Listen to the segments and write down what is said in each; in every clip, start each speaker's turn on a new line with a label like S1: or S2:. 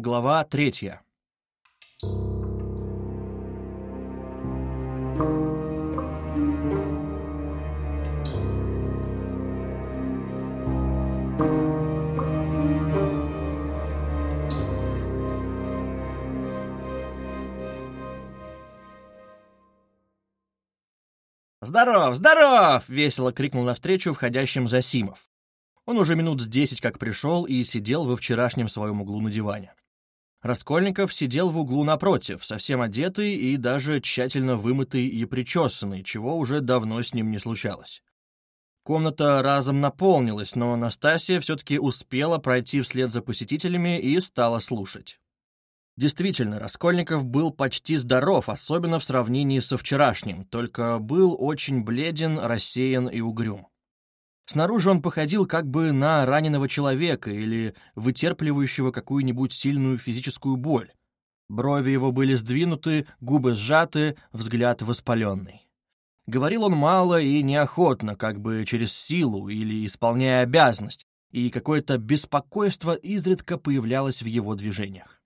S1: Глава третья. «Здоров, здоров!» — весело крикнул навстречу входящим Засимов. Он уже минут с десять как пришел и сидел во вчерашнем своем углу на диване. Раскольников сидел в углу напротив, совсем одетый и даже тщательно вымытый и причесанный, чего уже давно с ним не случалось. Комната разом наполнилась, но Настасья все-таки успела пройти вслед за посетителями и стала слушать. Действительно, Раскольников был почти здоров, особенно в сравнении со вчерашним, только был очень бледен, рассеян и угрюм. Снаружи он походил как бы на раненого человека или вытерпливающего какую-нибудь сильную физическую боль. Брови его были сдвинуты, губы сжаты, взгляд воспаленный. Говорил он мало и неохотно, как бы через силу или исполняя обязанность, и какое-то беспокойство изредка появлялось в его движениях.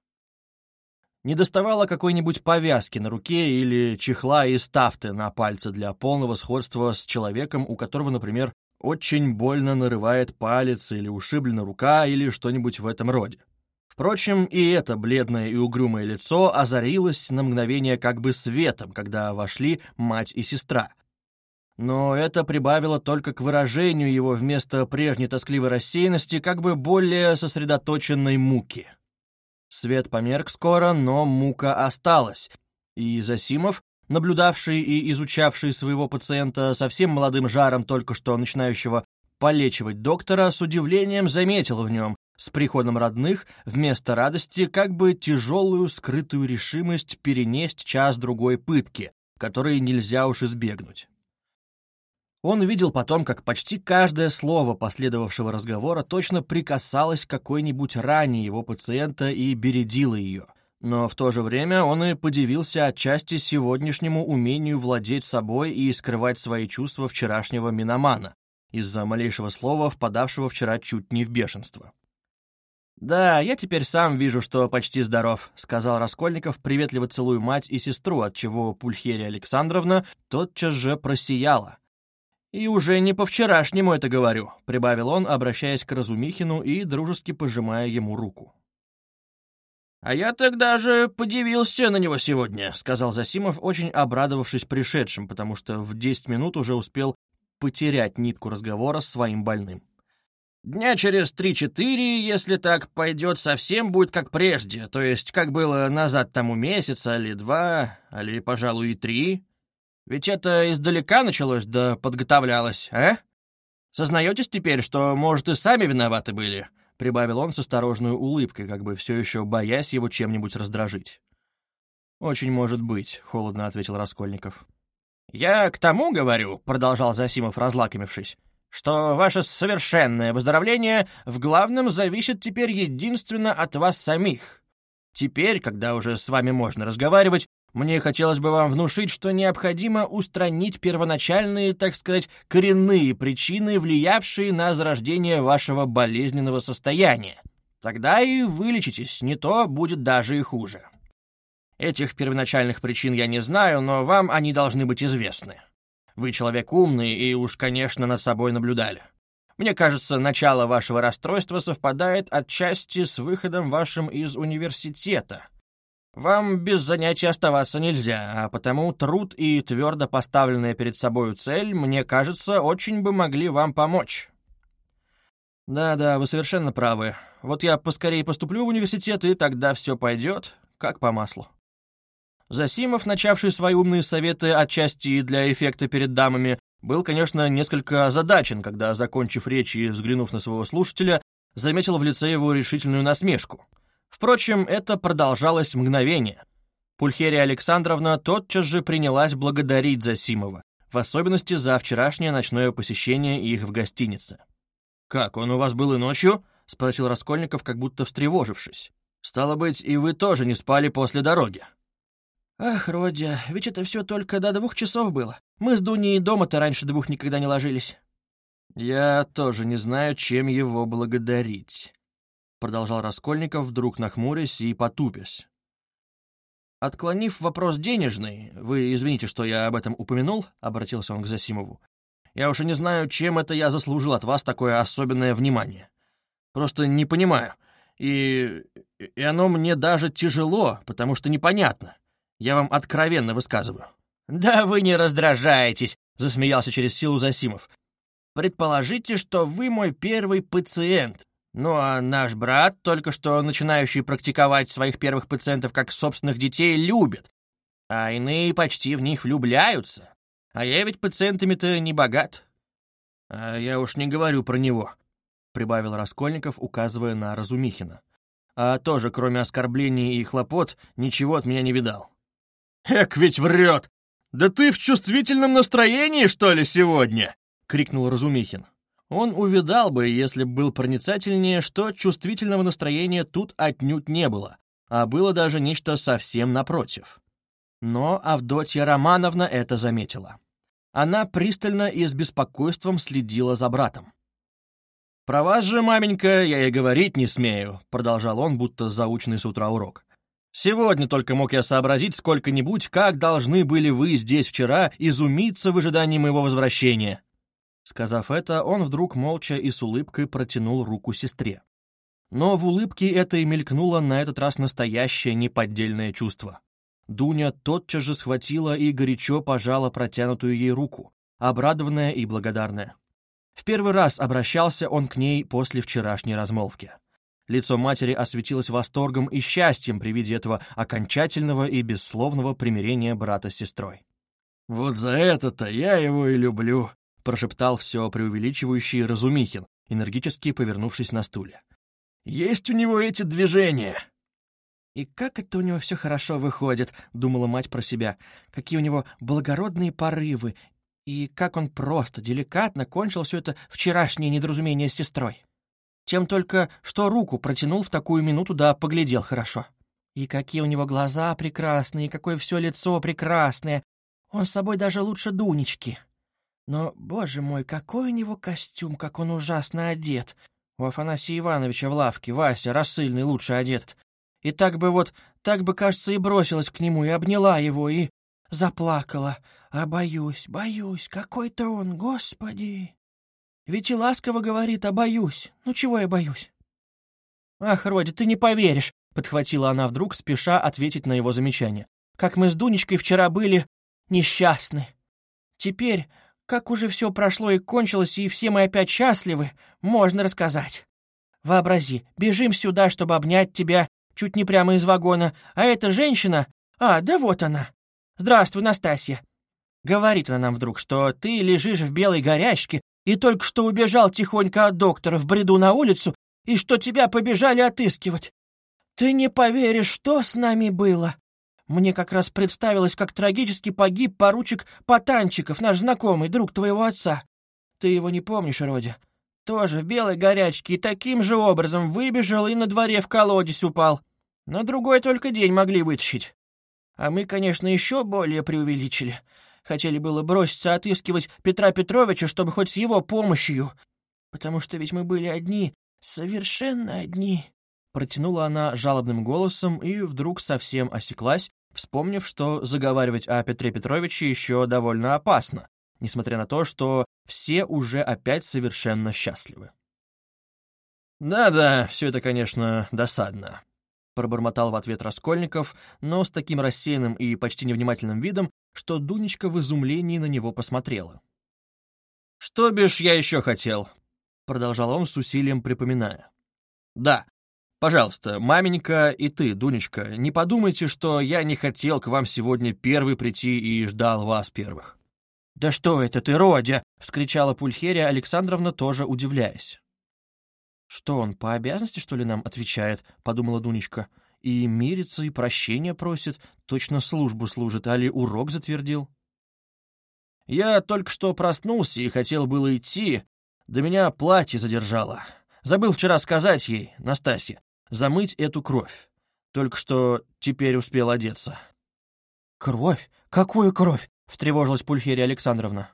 S1: Не доставало какой-нибудь повязки на руке или чехла и тафты на пальце для полного сходства с человеком, у которого, например, очень больно нарывает палец или ушиблена рука или что-нибудь в этом роде. Впрочем, и это бледное и угрюмое лицо озарилось на мгновение как бы светом, когда вошли мать и сестра. Но это прибавило только к выражению его вместо прежней тоскливой рассеянности как бы более сосредоточенной муки. Свет померк скоро, но мука осталась, и Засимов, наблюдавший и изучавший своего пациента совсем молодым жаром только что начинающего полечивать доктора, с удивлением заметил в нем, с приходом родных, вместо радости, как бы тяжелую скрытую решимость перенесть час-другой пытки, которые нельзя уж избегнуть. Он видел потом, как почти каждое слово последовавшего разговора точно прикасалось к какой-нибудь ране его пациента и бередило ее. Но в то же время он и подивился отчасти сегодняшнему умению владеть собой и скрывать свои чувства вчерашнего миномана, из-за малейшего слова, впадавшего вчера чуть не в бешенство. «Да, я теперь сам вижу, что почти здоров», — сказал Раскольников, приветливо целуя мать и сестру, отчего Пульхерия Александровна тотчас же просияла. «И уже не по-вчерашнему это говорю», — прибавил он, обращаясь к Разумихину и дружески пожимая ему руку. «А я тогда же подивился на него сегодня», — сказал Засимов, очень обрадовавшись пришедшим, потому что в десять минут уже успел потерять нитку разговора с своим больным. «Дня через три-четыре, если так пойдет, совсем будет как прежде, то есть как было назад тому месяца, или два, или, пожалуй, и три». Ведь это издалека началось да подготовлялось, а? Сознаетесь теперь, что, может, и сами виноваты были?» — прибавил он с осторожной улыбкой, как бы все еще боясь его чем-нибудь раздражить. «Очень может быть», — холодно ответил Раскольников. «Я к тому говорю», — продолжал Засимов, разлакомившись, «что ваше совершенное выздоровление в главном зависит теперь единственно от вас самих. Теперь, когда уже с вами можно разговаривать, мне хотелось бы вам внушить, что необходимо устранить первоначальные, так сказать, коренные причины, влиявшие на зарождение вашего болезненного состояния. Тогда и вылечитесь, не то будет даже и хуже. Этих первоначальных причин я не знаю, но вам они должны быть известны. Вы человек умный и уж, конечно, над собой наблюдали. Мне кажется, начало вашего расстройства совпадает отчасти с выходом вашим из университета — вам без занятий оставаться нельзя, а потому труд и твердо поставленная перед собой цель, мне кажется, очень бы могли вам помочь. Да-да, вы совершенно правы. Вот я поскорее поступлю в университет, и тогда все пойдет, как по маслу. Засимов, начавший свои умные советы отчасти для эффекта перед дамами, был, конечно, несколько озадачен, когда, закончив речь и взглянув на своего слушателя, заметил в лице его решительную насмешку — Впрочем, это продолжалось мгновение. Пульхерия Александровна тотчас же принялась благодарить Засимова, в особенности за вчерашнее ночное посещение их в гостинице. «Как, он у вас был и ночью?» — спросил Раскольников, как будто встревожившись. «Стало быть, и вы тоже не спали после дороги?» «Ах, Родя, ведь это все только до двух часов было. Мы с Дуней дома-то раньше двух никогда не ложились». «Я тоже не знаю, чем его благодарить». Продолжал Раскольников, вдруг нахмурясь и потупясь. Отклонив вопрос денежный, вы извините, что я об этом упомянул, обратился он к Засимову. Я уж и не знаю, чем это я заслужил от вас такое особенное внимание. Просто не понимаю. И, и оно мне даже тяжело, потому что непонятно. Я вам откровенно высказываю. «Да вы не раздражаетесь», — засмеялся через силу Засимов. «Предположите, что вы мой первый пациент. Ну а наш брат, только что начинающий практиковать своих первых пациентов как собственных детей, любит, а иные почти в них влюбляются. А я ведь пациентами-то не богат. А я уж не говорю про него, — прибавил Раскольников, указывая на Разумихина. А тоже, кроме оскорблений и хлопот, ничего от меня не видал. «Эк ведь врет! Да ты в чувствительном настроении, что ли, сегодня?» — крикнул Разумихин. Он увидал бы, если б был проницательнее, что чувствительного настроения тут отнюдь не было, а было даже нечто совсем напротив. Но Авдотья Романовна это заметила. Она пристально и с беспокойством следила за братом. «Про вас же, маменька, я и говорить не смею», — продолжал он, будто заученный с утра урок. «Сегодня только мог я сообразить сколько-нибудь, как должны были вы здесь вчера изумиться в ожидании моего возвращения. Сказав это, он вдруг молча и с улыбкой протянул руку сестре. Но в улыбке этой мелькнуло на этот раз настоящее неподдельное чувство. Дуня тотчас же схватила и горячо пожала протянутую ей руку, обрадованная и благодарная. В первый раз обращался он к ней после вчерашней размолвки. Лицо матери осветилось восторгом и счастьем при виде этого окончательного и бессловного примирения брата с сестрой. «Вот за это-то я его и люблю», прошептал все преувеличивающий Разумихин, энергически повернувшись на стуле. «Есть у него эти движения!» «И как это у него все хорошо выходит», — думала мать про себя. «Какие у него благородные порывы, и как он просто, деликатно кончил все это вчерашнее недоразумение с сестрой. Тем только, что руку протянул в такую минуту, да поглядел хорошо. И какие у него глаза прекрасные, и какое все лицо прекрасное. Он с собой даже лучше Дунечки. Но, боже мой, какой у него костюм, как он ужасно одет. У Афанасия Ивановича в лавке Вася, рассыльный, лучше одет. И так бы вот, так бы, кажется, и бросилась к нему, и обняла его, и заплакала. А боюсь, боюсь, какой-то он, господи. Ведь и ласково говорит, а боюсь. Ну чего я боюсь? Ах, Родя, ты не поверишь, подхватила она вдруг, спеша ответить на его замечание. Как мы с Дунечкой вчера были несчастны. Теперь как уже все прошло и кончилось, и все мы опять счастливы, можно рассказать. Вообрази, бежим сюда, чтобы обнять тебя, чуть не прямо из вагона, а эта женщина... А, да вот она. Здравствуй, Настасья. Говорит она нам вдруг, что ты лежишь в белой горячке и только что убежал тихонько от доктора в бреду на улицу, и что тебя побежали отыскивать. Ты не поверишь, что с нами было. Мне как раз представилось, как трагически погиб поручик Потанчиков, наш знакомый, друг твоего отца. Ты его не помнишь, Родя? Тоже в белой горячке и таким же образом выбежал и на дворе в колодец упал. На другой только день могли вытащить. А мы, конечно, еще более преувеличили. Хотели было броситься отыскивать Петра Петровича, чтобы хоть с его помощью. Потому что ведь мы были одни, совершенно одни. Протянула она жалобным голосом и вдруг совсем осеклась, вспомнив, что заговаривать о Петре Петровиче еще довольно опасно, несмотря на то, что все уже опять совершенно счастливы. «Да-да, все это, конечно, досадно», — пробормотал в ответ Раскольников, но с таким рассеянным и почти невнимательным видом, что Дунечка в изумлении на него посмотрела. «Что бишь я еще хотел?» — продолжал он с усилием припоминая. «Да, Пожалуйста, маменька и ты, Дунечка, не подумайте, что я не хотел к вам сегодня первый прийти и ждал вас первых». «Да что это ты, Родя!» — вскричала Пульхерия Александровна, тоже удивляясь. «Что он, по обязанности, что ли, нам отвечает?» — подумала Дунечка. «И мирится, и прощения просит, точно службу служит, али урок затвердил». «Я только что проснулся и хотел было идти, да меня платье задержало. Забыл вчера сказать ей, Настасья, замыть эту кровь. Только что теперь успел одеться». «Кровь? Какую кровь?» — встревожилась Пульхерия Александровна.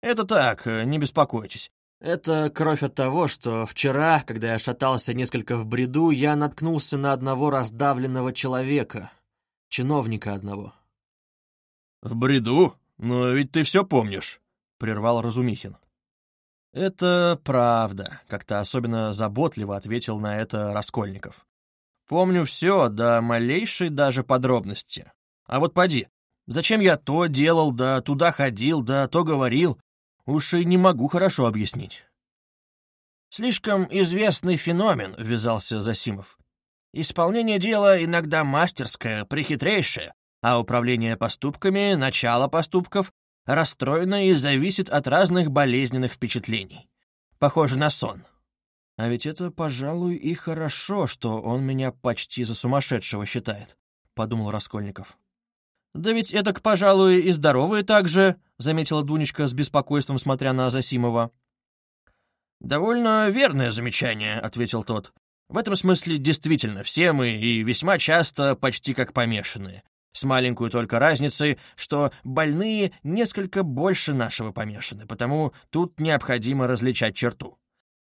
S1: «Это так, не беспокойтесь. Это кровь от того, что вчера, когда я шатался несколько в бреду, я наткнулся на одного раздавленного человека, чиновника одного.
S2: «В бреду? Но ведь ты все помнишь», — прервал Разумихин.
S1: «Это правда», — как-то особенно заботливо ответил на это Раскольников. «Помню все, до малейшей даже подробности. А вот поди, зачем я то делал, да туда ходил, да то говорил, Уж и не могу хорошо объяснить. Слишком известный феномен, ввязался Засимов. Исполнение дела иногда мастерское, прихитрейшее, а управление поступками, начало поступков, расстроено и зависит от разных болезненных впечатлений. Похоже на сон. А ведь это, пожалуй, и хорошо, что он меня почти за сумасшедшего считает, — подумал Раскольников. «Да ведь это, пожалуй, и здоровые также», — заметила Дунечка с беспокойством, смотря на Засимова. «Довольно верное замечание», — ответил тот. «В этом смысле действительно все мы и весьма часто почти как помешанные. С маленькой только разницей, что больные несколько больше нашего помешаны, потому тут необходимо различать черту.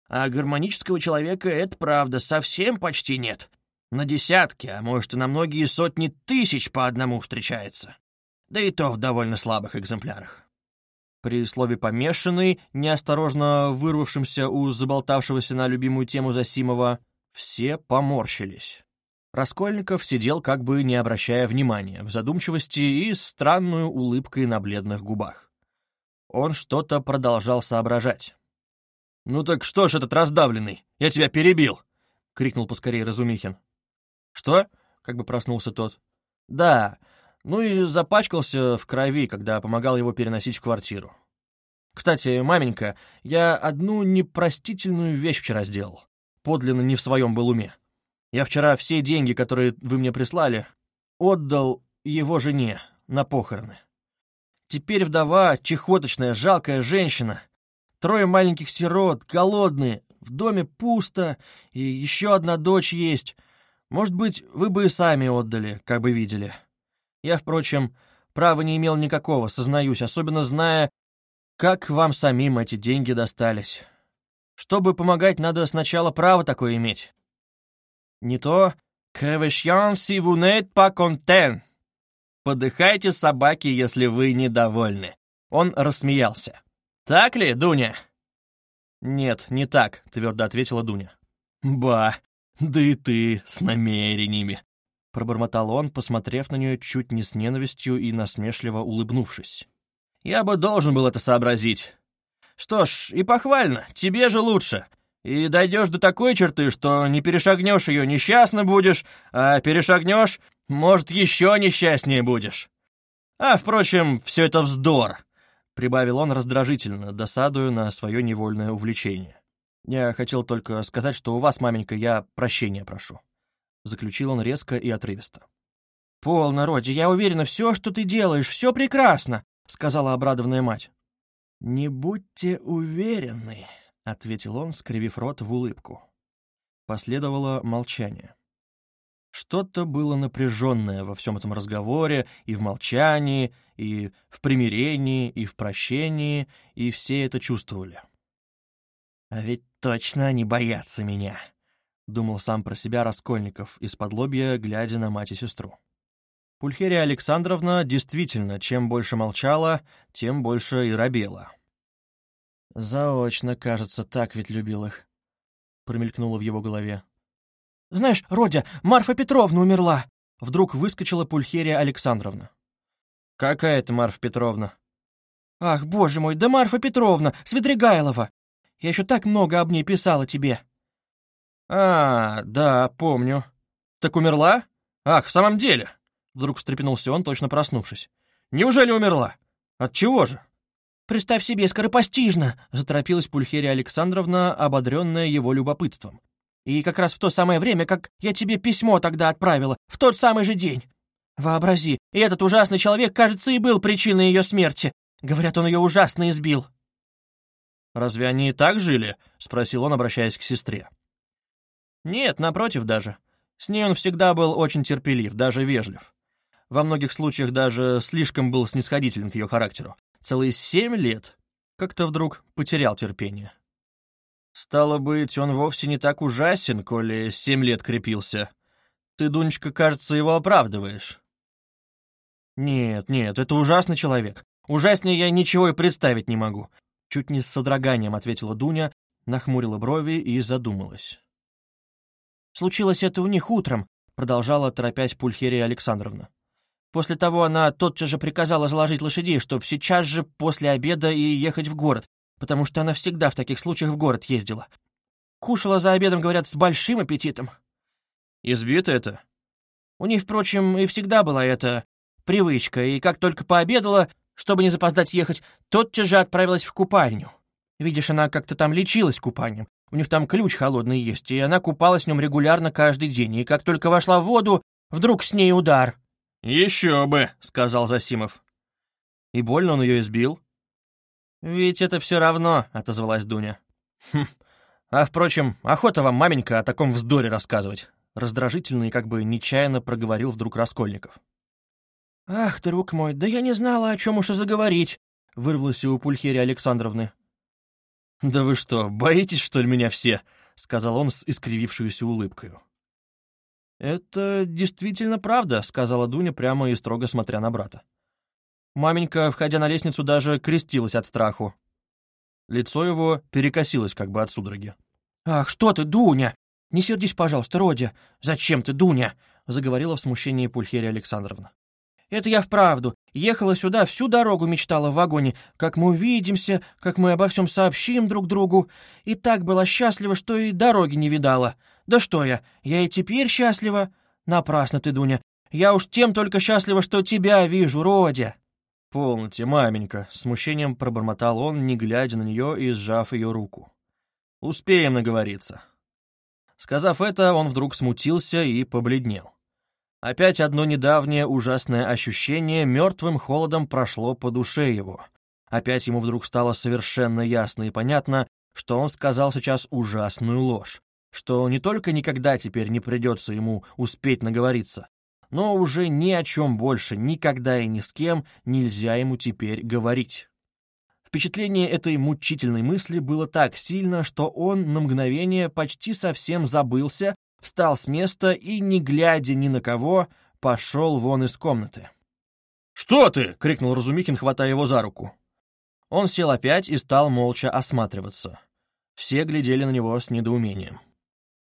S1: А гармонического человека, это правда, совсем почти нет. На десятки, а может и на многие сотни тысяч по одному встречается. Да и то в довольно слабых экземплярах. При слове «помешанный», неосторожно вырвавшемся у заболтавшегося на любимую тему Засимова, все поморщились. Раскольников сидел как бы не обращая внимания, в задумчивости и странную улыбкой на бледных губах. Он что-то продолжал соображать. «Ну так что ж этот раздавленный? Я тебя перебил!» — крикнул поскорее Разумихин. «Что?» — как бы проснулся тот. «Да, ну и запачкался в крови, когда помогал его переносить в квартиру. Кстати, маменька, я одну непростительную вещь вчера сделал. Подлинно не в своем был уме. Я вчера все деньги, которые вы мне прислали, отдал его жене на похороны. Теперь вдова, чехоточная, жалкая женщина. Трое маленьких сирот, голодные, в доме пусто, и еще одна дочь есть — может быть, вы бы и сами отдали, как бы видели. Я, впрочем, права не имел никакого, сознаюсь, особенно зная, как вам самим эти деньги достались. Чтобы помогать, надо сначала право такое иметь. Не то «Кревешьян си n'êtes pas content». «Подыхайте, собаки, если вы недовольны». Он рассмеялся. «Так ли, Дуня?» «Нет, не так», — твердо ответила Дуня. «Ба, «Да и ты с намерениями», — пробормотал он, посмотрев на нее чуть не с ненавистью и насмешливо улыбнувшись. «Я бы должен был это сообразить. Что ж, и похвально, тебе же лучше. И дойдешь до такой черты, что не перешагнешь ее, несчастно будешь, а перешагнешь, может, еще несчастнее будешь. А, впрочем, все это вздор», — прибавил он раздражительно, досадуя на свое невольное увлечение. Я хотел только сказать, что у вас, маменька, я прощения прошу. Заключил он резко и отрывисто. «Полно, Роди, я уверена, все, что ты делаешь, все прекрасно», — сказала обрадованная мать. «Не будьте уверены», — ответил он, скривив рот в улыбку. Последовало молчание. Что-то было напряженное во всем этом разговоре, и в молчании, и в примирении, и в прощении, и все это чувствовали. «А ведь точно они боятся меня», — думал сам про себя Раскольников, из-под лобья, глядя на мать и сестру. Пульхерия Александровна действительно, чем больше молчала, тем больше и робела. «Заочно, кажется, так ведь любил их», — промелькнуло в его голове. «Знаешь, Родя, Марфа Петровна умерла!» Вдруг выскочила Пульхерия Александровна. «Какая это Марфа Петровна?» «Ах, боже мой, да Марфа Петровна, Свидригайлова! Я еще так много об ней писала тебе». «А, да, помню. Так умерла? Ах, в самом деле!» Вдруг встрепенулся он, точно проснувшись. «Неужели умерла? От чего же?» «Представь себе, скоропостижно!» — заторопилась Пульхерия Александровна, ободренная его любопытством. «И как раз в то самое время, как я тебе письмо тогда отправила, в тот самый же день. Вообрази, и этот ужасный человек, кажется, и был причиной ее смерти. Говорят, он ее ужасно избил». Разве они и так жили?» — спросил он, обращаясь к сестре. «Нет, напротив даже. С ней он всегда был очень терпелив, даже вежлив. Во многих случаях даже слишком был снисходителен к ее характеру. Целые семь лет как-то вдруг потерял терпение. Стало быть, он вовсе не так ужасен, коли семь лет крепился. Ты, Дунечка, кажется, его оправдываешь. Нет, нет, это ужасный человек. Ужаснее я ничего и представить не могу. Чуть не с содроганием ответила Дуня, нахмурила брови и задумалась. Случилось это у них утром, продолжала, торопясь Пульхерия Александровна. После того она тотчас же приказала заложить лошадей, чтобы сейчас же после обеда и ехать в город, потому что она всегда в таких случаях в город ездила. Кушала за обедом, говорят, с большим аппетитом. Избита это? У них, впрочем, и всегда была эта привычка, и как только пообедала, чтобы не запоздать ехать, тотчас же отправилась в купальню. Видишь, она как-то там лечилась купанием. У них там ключ холодный есть, и она купалась в нем регулярно каждый день, и как только вошла в воду, вдруг с ней удар.
S2: «Еще бы», — сказал Засимов.
S1: «И больно он ее избил?» «Ведь это все равно», — отозвалась Дуня. «Хм. А, впрочем, охота вам, маменька, о таком вздоре рассказывать», — раздражительно и как бы нечаянно проговорил вдруг Раскольников. «Ах, друг мой, да я не знала, о чем уж и заговорить», — вырвалось у Пульхерии Александровны. «Да вы что, боитесь, что ли, меня все?» — сказал он с искривившейся улыбкой. «Это действительно правда», — сказала Дуня прямо и строго смотря на брата. Маменька, входя на лестницу, даже крестилась от страху. Лицо его перекосилось как бы от судороги. «Ах, что ты, Дуня! Не сердись, пожалуйста, Родя! Зачем ты, Дуня?» — заговорила в смущении Пульхерия Александровна. «Это я вправду. Ехала сюда, всю дорогу мечтала в вагоне, как мы увидимся, как мы обо всем сообщим друг другу. И так была счастлива, что и дороги не видала. Да что я, я и теперь счастлива. Напрасно ты, Дуня. Я уж тем только счастлива, что тебя вижу, Родя. «Полноте, маменька», — смущением пробормотал он, не глядя на нее и сжав ее руку. «Успеем наговориться». Сказав это, он вдруг смутился и побледнел. Опять одно недавнее ужасное ощущение мертвым холодом прошло по душе его. Опять ему вдруг стало совершенно ясно и понятно, что он сказал сейчас ужасную ложь что не только никогда теперь не придется ему успеть наговориться, но уже ни о чем больше, никогда и ни с кем нельзя ему теперь говорить. Впечатление этой мучительной мысли было так сильно, что он на мгновение почти совсем забылся, встал с места и, не глядя ни на кого, пошел вон из комнаты.
S2: «Что ты?» — крикнул Разумихин, хватая его за руку.
S1: Он сел опять и стал молча осматриваться. Все глядели на него с недоумением.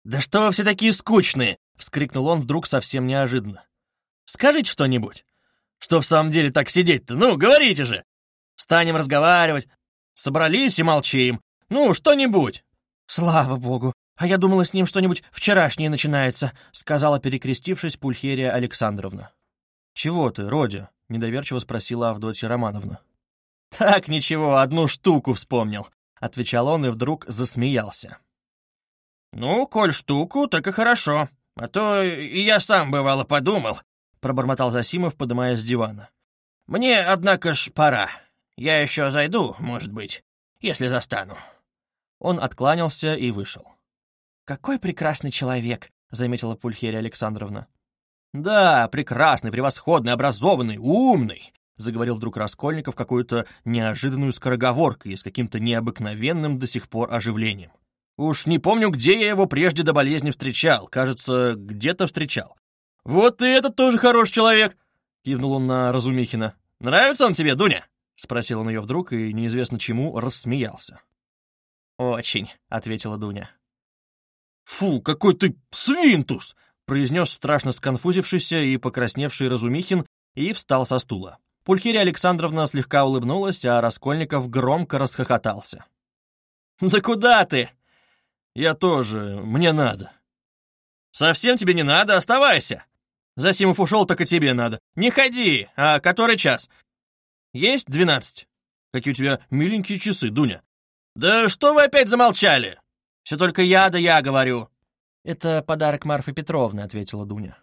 S1: «Да что вы все такие скучные!» — вскрикнул он вдруг совсем неожиданно. «Скажите что-нибудь. Что в самом деле так сидеть-то? Ну, говорите же! Станем разговаривать. Собрались и молчим. Ну, что-нибудь!» «Слава богу! А я думала, с ним что-нибудь вчерашнее начинается», — сказала, перекрестившись, Пульхерия Александровна. «Чего ты, Родя?» — недоверчиво спросила Авдотья Романовна. «Так, ничего, одну штуку вспомнил», — отвечал он и вдруг засмеялся. «Ну, коль штуку, так и хорошо. А то и я сам, бывало, подумал», — пробормотал Засимов, подымаясь с дивана. «Мне, однако ж, пора. Я еще зайду, может быть, если застану». Он откланялся и вышел. «Какой прекрасный человек», — заметила Пульхерия Александровна. «Да, прекрасный, превосходный, образованный, умный», — заговорил вдруг Раскольников какую-то неожиданную скороговоркой и с каким-то необыкновенным до сих пор оживлением. Уж не помню, где я его прежде до болезни встречал. Кажется, где-то встречал. «Вот и этот тоже хороший человек!» — кивнул он на Разумихина. «Нравится он тебе, Дуня?» — спросил он ее вдруг и неизвестно чему рассмеялся. «Очень», — ответила Дуня.
S2: «Фу, какой ты свинтус!»
S1: — произнес страшно сконфузившийся и покрасневший Разумихин и встал со стула. Пулькирия Александровна слегка улыбнулась, а Раскольников громко расхохотался. «Да куда ты?»
S2: «Я тоже. Мне надо».
S1: «Совсем тебе не надо? Оставайся!» Засимов ушел, так и тебе надо. Не ходи! А который час? Есть двенадцать?
S2: Какие у тебя миленькие часы, Дуня.
S1: Да что вы опять замолчали? Все только я да я говорю. Это подарок Марфы Петровны, ответила Дуня.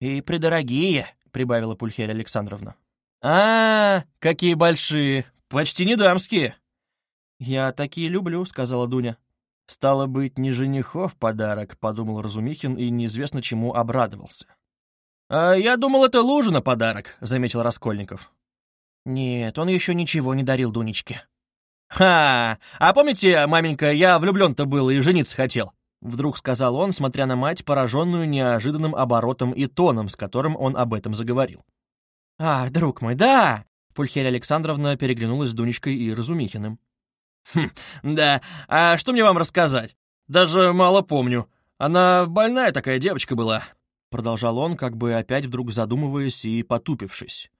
S1: И придорогие, прибавила Пульхерия Александровна. А, какие большие, почти не дамские. Я такие люблю, сказала Дуня. «Стало быть, не женихов подарок», — подумал Разумихин и неизвестно чему обрадовался. «А я думал, это Лужина подарок», — заметил Раскольников. «Нет, он еще ничего не дарил Дунечке». «Ха! А помните, маменька, я влюблен-то был и жениться хотел?» Вдруг сказал он, смотря на мать, пораженную неожиданным оборотом и тоном, с которым он об этом заговорил. «Ах, друг мой, да!» Пульхерия Александровна переглянулась с Дунечкой и Разумихиным. «Хм, да, а что мне вам рассказать? Даже мало помню. Она больная такая девочка была», — продолжал он, как бы опять вдруг задумываясь и потупившись.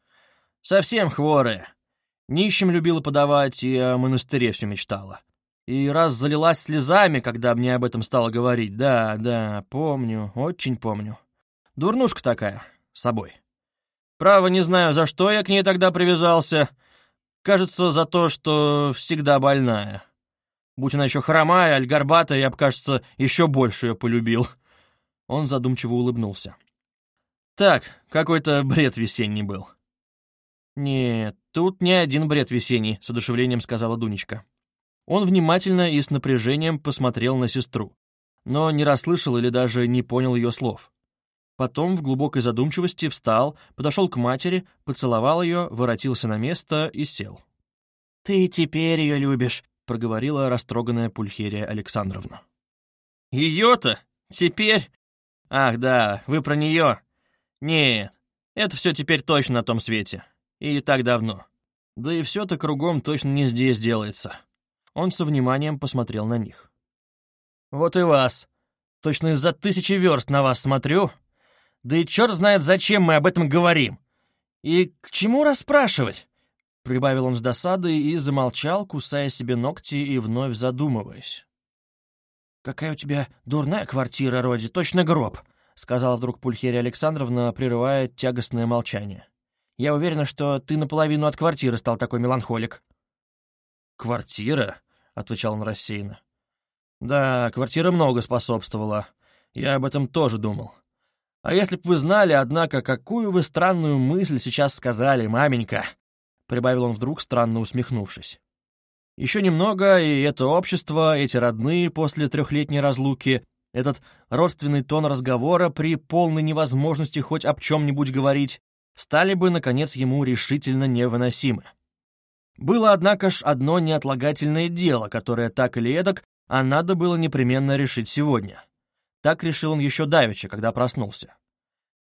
S1: «Совсем хворая. Нищим любила подавать и о монастыре все мечтала. И раз залилась слезами, когда мне об этом стала говорить. Да, да, помню, очень помню. Дурнушка такая, с собой. Право, не знаю, за что я к ней тогда привязался. Кажется, за то, что всегда больная. Будь она еще хромая, аль горбатая, я бы, кажется, еще больше ее полюбил. Он задумчиво улыбнулся. Так, какой-то бред весенний был. «Нет, тут не один бред весенний», — с одушевлением сказала Дунечка. Он внимательно и с напряжением посмотрел на сестру, но не расслышал или даже не понял ее слов. Потом в глубокой задумчивости встал, подошел к матери, поцеловал ее, воротился на место и сел. «Ты теперь ее любишь», — проговорила растроганная Пульхерия Александровна. «Ее-то? Теперь? Ах, да, вы про нее? Нет, это все теперь точно на том свете. И так давно. Да и все-то кругом точно не здесь делается». Он со вниманием посмотрел на них. «Вот и вас. Точно из-за тысячи верст на вас смотрю. Да и черт знает, зачем мы об этом говорим. И к чему расспрашивать?» Прибавил он с досадой и замолчал, кусая себе ногти и вновь задумываясь. «Какая у тебя дурная квартира, Роди, точно гроб», — сказала вдруг Пульхерия Александровна, прерывая тягостное молчание. «Я уверена, что ты наполовину от квартиры стал такой меланхолик». «Квартира?» отвечал он рассеянно. Да, квартира много способствовала. Я об этом тоже думал. А если б вы знали, однако, какую вы странную мысль сейчас сказали, маменька, прибавил он вдруг, странно усмехнувшись. Еще немного, и это общество, эти родные после трехлетней разлуки, этот родственный тон разговора при полной невозможности хоть об чем-нибудь говорить, стали бы, наконец, ему решительно невыносимы. Было, однако ж, одно неотлагательное дело, которое так или эдак, а надо было непременно решить сегодня. Так решил он еще давеча, когда проснулся.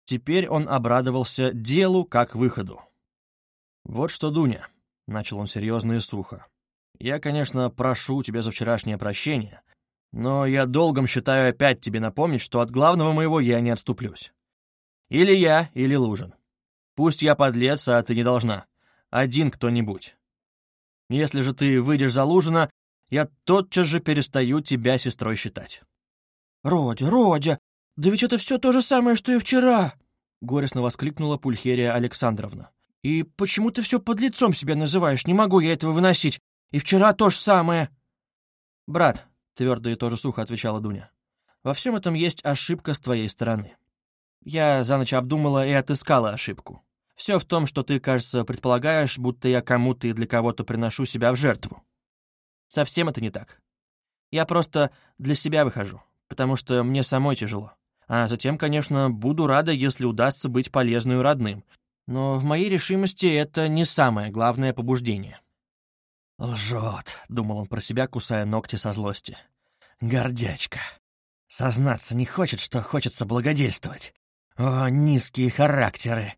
S1: Теперь он обрадовался делу как выходу. «Вот что, Дуня», — начал он серьезно и сухо, — «я, конечно, прошу тебя за вчерашнее прощение, но я долгом считаю опять тебе напомнить, что от главного моего я не отступлюсь. Или я, или Лужин. Пусть я подлец, а ты не должна. Один кто-нибудь. Если же ты выйдешь за Лужина, я тотчас же перестаю тебя сестрой считать». «Родя, Родя, да ведь это все то же самое, что и вчера!» — горестно воскликнула Пульхерия Александровна. «И почему ты все под лицом себя называешь? Не могу я этого выносить. И вчера то же самое!» «Брат», — твердо и тоже сухо отвечала Дуня, — «во всем этом есть ошибка с твоей стороны. Я за ночь обдумала и отыскала ошибку. Все в том, что ты, кажется, предполагаешь, будто я кому-то и для кого-то приношу себя в жертву. Совсем это не так. Я просто для себя выхожу, потому что мне самой тяжело. А затем, конечно, буду рада, если удастся быть полезной родным. Но в моей решимости это не самое главное побуждение. «Лжет», — думал он про себя, кусая ногти со злости. «Гордячка. Сознаться не хочет, что хочется благодельствовать. О, низкие характеры.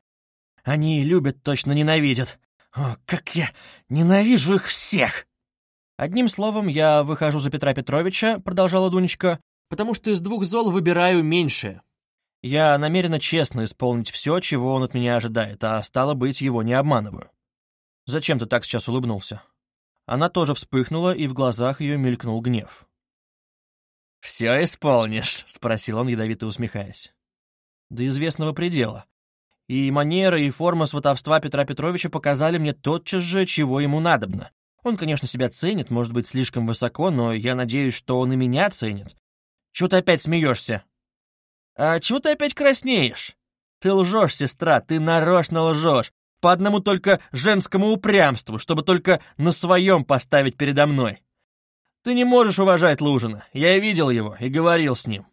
S1: Они любят, точно ненавидят. О, как я ненавижу их всех!» «Одним словом, я выхожу за Петра Петровича», — продолжала Дунечка, «потому что из двух зол выбираю меньшее. Я намерена честно исполнить все, чего он от меня ожидает, а стало быть, его не обманываю». «Зачем ты так сейчас улыбнулся?» Она тоже вспыхнула, и в глазах ее мелькнул гнев. «Все исполнишь?» — спросил он, ядовито усмехаясь. «До известного предела и манера, и форма сватовства Петра Петровича показали мне тотчас же, чего ему надобно. Он, конечно, себя ценит, может быть, слишком высоко, но я надеюсь, что он и меня ценит. Чего ты опять смеешься? А чего ты опять краснеешь? Ты лжешь, сестра, ты нарочно лжешь. По одному только женскому упрямству, чтобы только на своем поставить передо мной. Ты не можешь уважать Лужина. Я видел его и говорил с ним.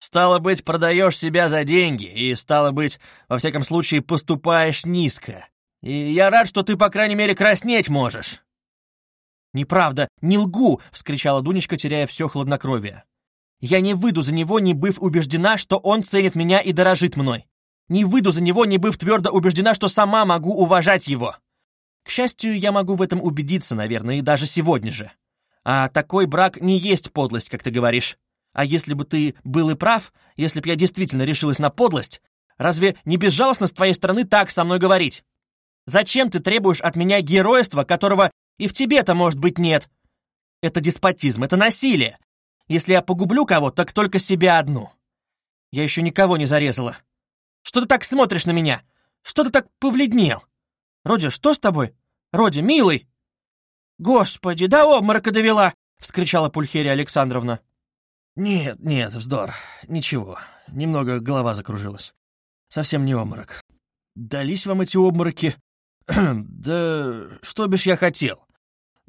S1: Стало быть, продаешь себя за деньги, и, стало быть, во всяком случае, поступаешь низко. И я рад, что ты, по крайней мере, краснеть можешь. «Неправда, не лгу!» — вскричала Дунечка, теряя все хладнокровие. «Я не выйду за него, не быв убеждена, что он ценит меня и дорожит мной. Не выйду за него, не быв твердо убеждена, что сама могу уважать его. К счастью, я могу в этом убедиться, наверное, и даже сегодня же. А такой брак не есть подлость, как ты говоришь. А если бы ты был и прав, если б я действительно решилась на подлость, разве не безжалостно с твоей стороны так со мной говорить? Зачем ты требуешь от меня геройства, которого и в тебе-то, может быть, нет? Это деспотизм, это насилие. Если я погублю кого, так только себя одну. Я еще никого не зарезала. Что ты так смотришь на меня? Что ты так побледнел? Роди, что с тобой? Роди, милый!» «Господи, до обморока довела!» — вскричала Пульхерия Александровна.
S2: «Нет, нет, вздор. Ничего. Немного голова закружилась. Совсем не обморок. Дались вам эти обмороки? да что бишь я хотел?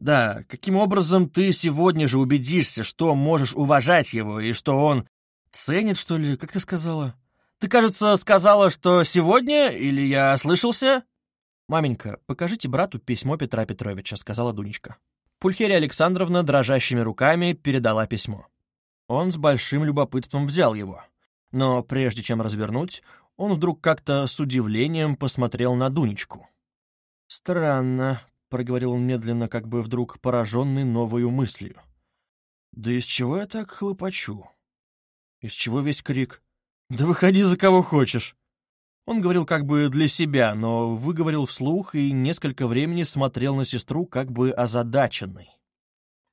S2: Да, каким образом ты сегодня же убедишься, что можешь уважать его и что он ценит, что ли, как ты сказала? Ты, кажется, сказала, что сегодня, или я ослышался?»
S1: «Маменька, покажите брату письмо Петра Петровича», — сказала Дунечка. Пульхерия Александровна дрожащими руками передала письмо. Он с большим любопытством взял его. Но прежде чем развернуть, он вдруг как-то с удивлением посмотрел на Дунечку. «Странно», — проговорил он медленно, как бы вдруг пораженный новою мыслью. «Да из чего я так хлопочу? Из чего весь крик? Да выходи за кого хочешь!» Он говорил как бы для себя, но выговорил вслух и несколько времени смотрел на сестру как бы озадаченный.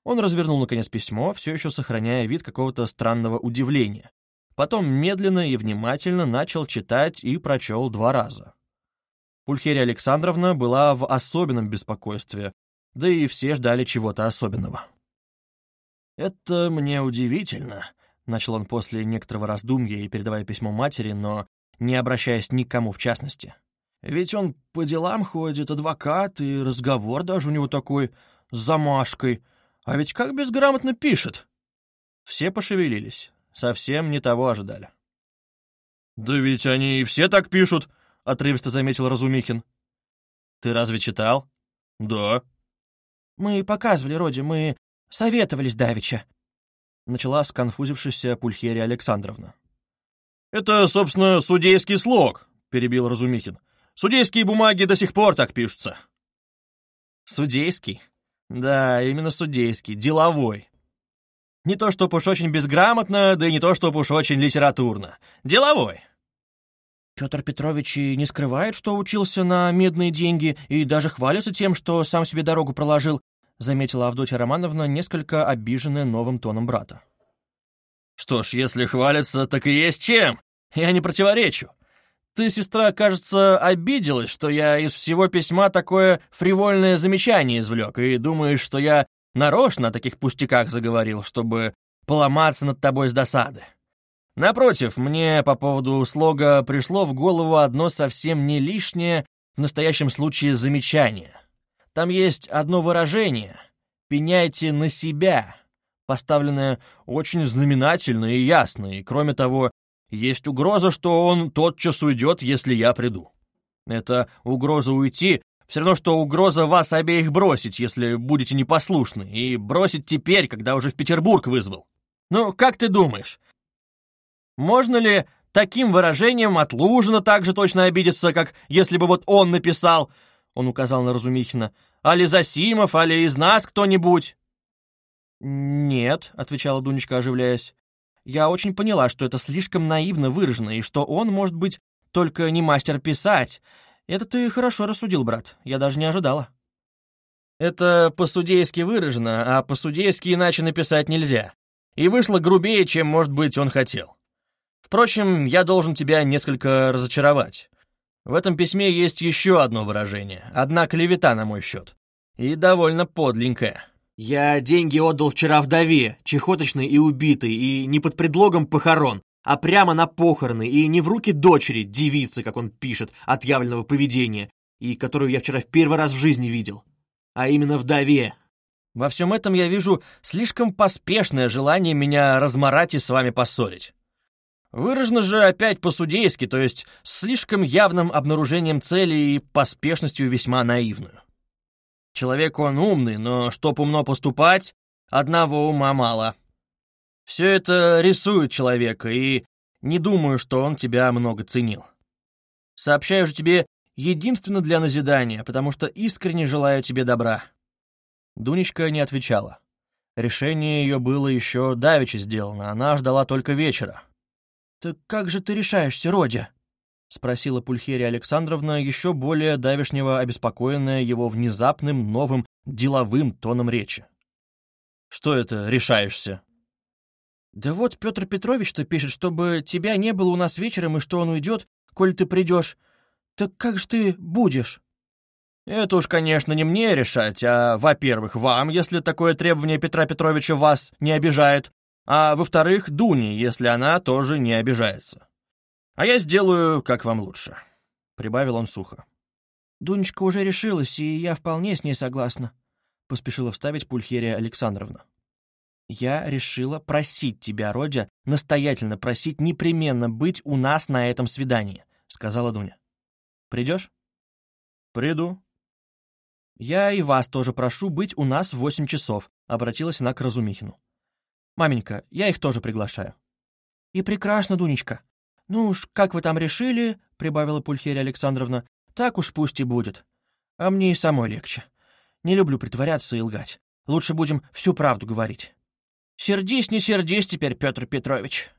S1: Он развернул, наконец, письмо, все еще сохраняя вид какого-то странного удивления. Потом медленно и внимательно начал читать и прочел два раза. Пульхерия Александровна была в особенном беспокойстве, да и все ждали чего-то особенного.
S2: «Это мне удивительно», — начал он после некоторого раздумья и передавая письмо матери, но не обращаясь никому в частности. Ведь он по делам ходит, адвокат, и разговор даже у него такой с замашкой. А ведь как безграмотно пишет.
S1: Все пошевелились, совсем не того ожидали.
S2: «Да ведь они и все так пишут», — отрывисто заметил Разумихин.
S1: «Ты разве читал?»
S2: «Да».
S3: «Мы показывали, Роди, мы советовались давеча», —
S1: начала сконфузившаяся Пульхерия Александровна.
S2: «Это, собственно, судейский слог», — перебил Разумихин. «Судейские бумаги до сих пор так пишутся».
S1: «Судейский? Да, именно судейский, деловой. Не то, чтоб уж очень безграмотно, да и не то, чтоб уж очень литературно. Деловой».
S3: Петр Петрович и не скрывает, что учился на медные деньги и даже хвалится тем, что сам себе дорогу проложил, заметила Авдотья Романовна, несколько обиженная новым тоном брата.
S2: Что ж, если хвалится, так и есть чем. Я не противоречу. Ты, сестра, кажется, обиделась, что я из всего письма такое фривольное замечание извлек, и думаешь, что я нарочно о таких пустяках заговорил, чтобы поломаться над тобой с досады. Напротив, мне по поводу слога пришло в голову одно совсем не лишнее, в настоящем случае замечание. Там есть одно выражение «пеняйте на себя», поставленная очень знаменательно и ясно, и, кроме того, есть угроза, что он тотчас уйдет, если я приду. Это угроза уйти, все равно, что угроза вас обеих бросить, если будете непослушны, и бросить теперь, когда уже в Петербург вызвал. Ну, как ты думаешь, можно ли таким выражением от Лужина так же точно обидеться, как если бы вот он написал, он указал на Разумихина, али Засимов, али из нас кто-нибудь?
S1: «Нет», — отвечала Дунечка, оживляясь. «Я очень поняла, что это слишком наивно выражено, и что он, может быть, только не мастер писать. Это ты хорошо рассудил, брат. Я даже не ожидала».
S2: «Это по-судейски выражено, а по-судейски иначе написать нельзя. И вышло грубее, чем, может быть, он хотел. Впрочем, я должен тебя несколько разочаровать. В этом письме есть еще одно выражение, одна клевета на мой счет. И довольно подленькая».
S1: «Я деньги отдал вчера вдове, чехоточной и убитой, и не под предлогом похорон, а прямо на похороны, и не в руки дочери, девицы, как он пишет, отъявленного поведения, и которую я вчера в первый раз в жизни видел, а именно вдове. Во всем этом я вижу слишком поспешное желание меня разморать и с вами поссорить. Выражено же опять по-судейски, то есть слишком явным обнаружением цели и поспешностью весьма наивную.
S2: Человек он умный, но чтоб умно поступать, одного ума мало. Все это рисует человека, и не думаю, что он тебя много ценил. Сообщаю же тебе единственно для назидания, потому что искренне желаю тебе добра».
S3: Дунечка не отвечала. Решение ее было еще давеча сделано, она ждала только вечера. «Так как же ты решаешься, Родя?» — спросила Пульхерия Александровна, еще более давешнего обеспокоенная его внезапным, новым, деловым тоном речи.
S2: «Что это решаешься?»
S3: «Да вот Петр Петрович-то пишет, чтобы тебя не было у нас вечером и что он уйдет, коль ты придешь. Так как же ты будешь?»
S2: «Это уж, конечно, не мне решать, а, во-первых, вам, если такое требование Петра Петровича вас не обижает, а, во-вторых, Дуне, если она тоже не обижается. А я сделаю, как вам лучше», — прибавил он сухо.
S3: «Дунечка уже решилась, и я вполне с ней согласна», — поспешила вставить Пульхерия Александровна. «Я решила просить тебя, Родя, настоятельно просить непременно быть у нас на этом свидании», — сказала Дуня. «Придешь?»
S2: «Приду».
S3: «Я и вас тоже прошу быть у нас в восемь часов», — обратилась она к Разумихину. «Маменька, я их тоже приглашаю». «И прекрасно, Дунечка», «Ну уж, как вы там решили», — прибавила Пульхерия Александровна, — «так уж пусть и будет. А мне и самой легче. Не люблю притворяться и лгать. Лучше будем всю правду говорить». «Сердись, не сердись теперь, Петр Петрович»,